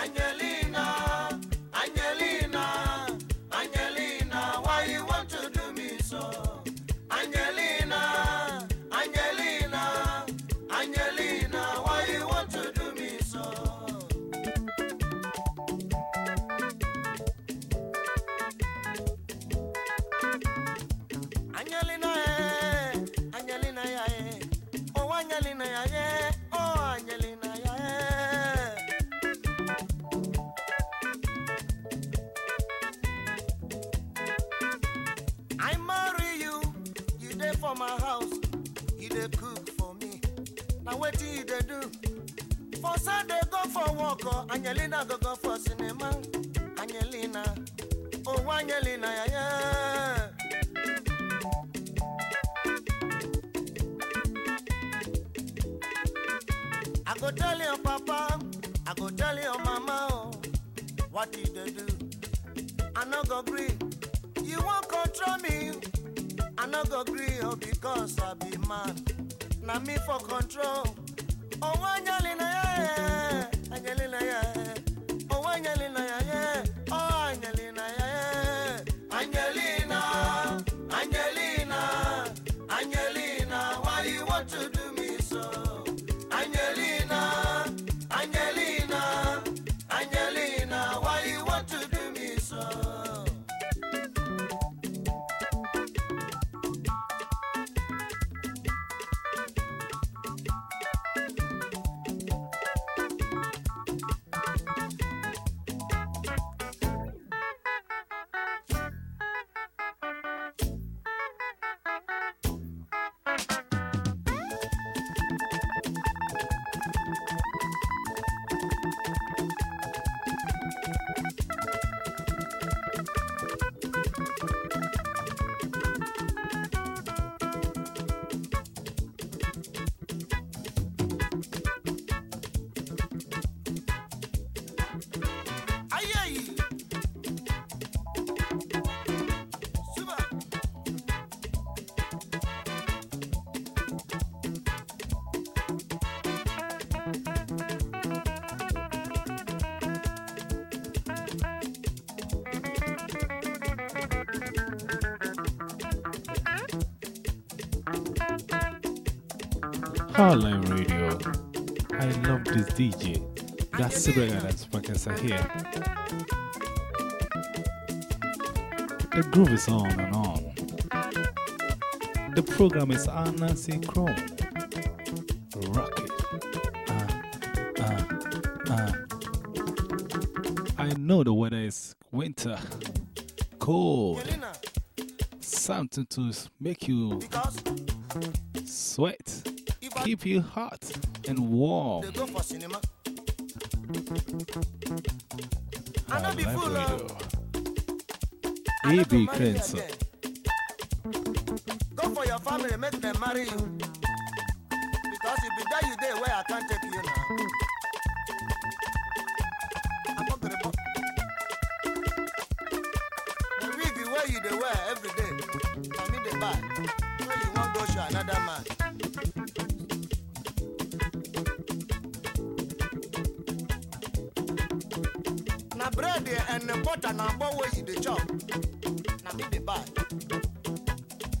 Angelina, I marry you, you dey for my house, you dey cook for me. Now wetin you dey do? For Sunday go for work, oh, Angelina go go for cinema. Angelina, oh Angelina, yeah, yeah. I go tell your papa, I go tell your mama, oh, what you dey do? I no go gree. You won't control me. I no go gree oh, because I be man. Na me for control. Oh, Angelina, yeah, yeah. Angelina, yeah, yeah. Oh, Hardline Radio. I love this DJ. That's Sibega that's Pakasa here. The groove is on and on. The program is Anna Chrome. Rock it. Ah, ah, ah. I know the weather is winter, cold, something to make you sweat, keep you hot and warm. they go for cinema. I Hardline fool, oh. Radio. Go AB marry you Cleanser. again. Go for your family, make them marry you. Because if be that you there where I can't take you now. The wig where you dey wear every day, me dey buy. When you wan go show another man. And butter na agbo wey you chop.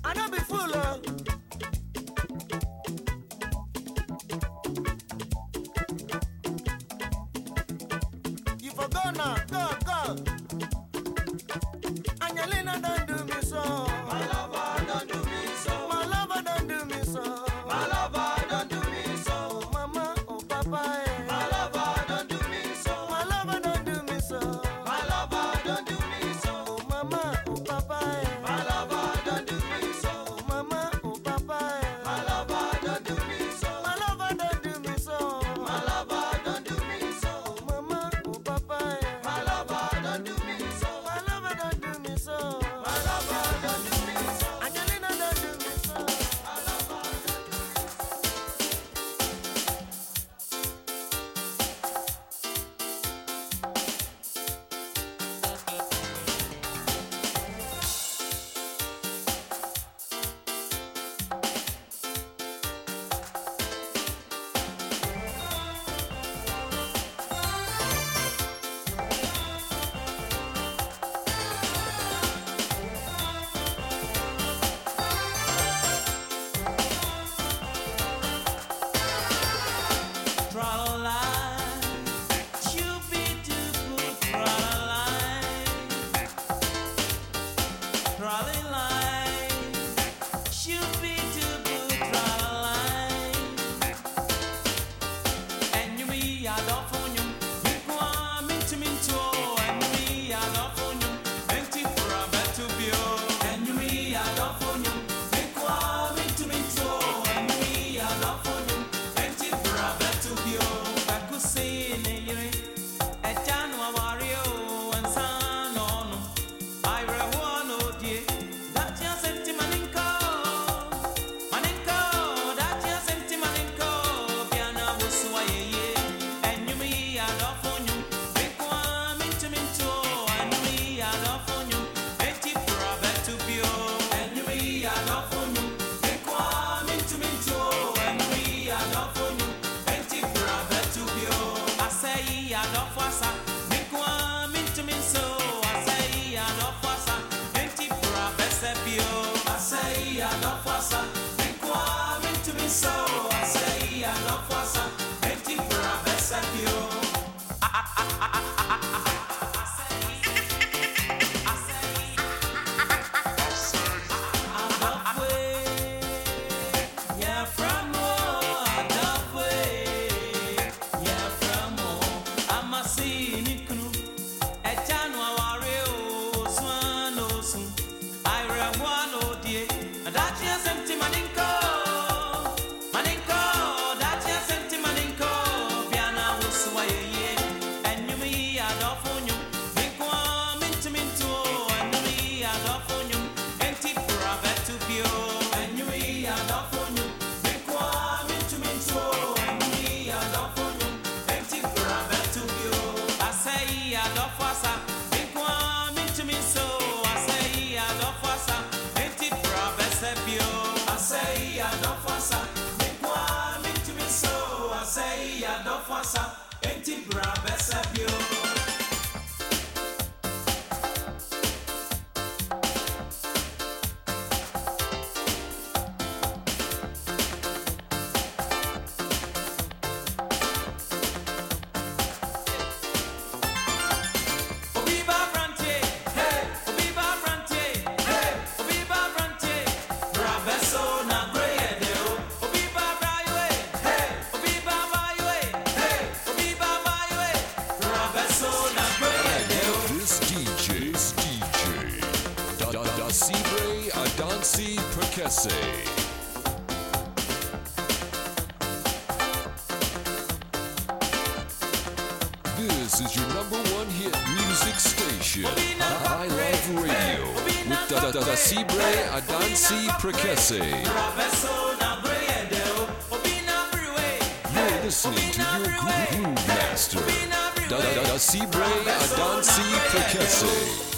I no be o. You Prekese. This is your number one hit music station, High Life Radio, with Da Da Da Sibre Adansi Prekese. You're listening to your gro- groove master, Da Da Da Sibre Adansi Prekese.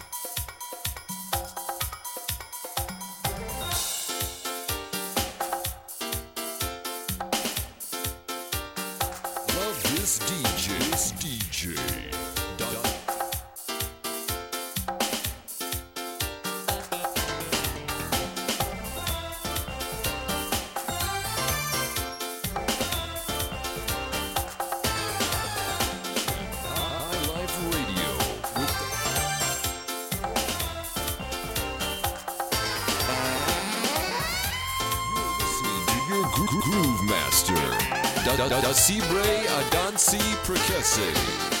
Groove master, Da Da Da Da Sibre Adansi Prekese.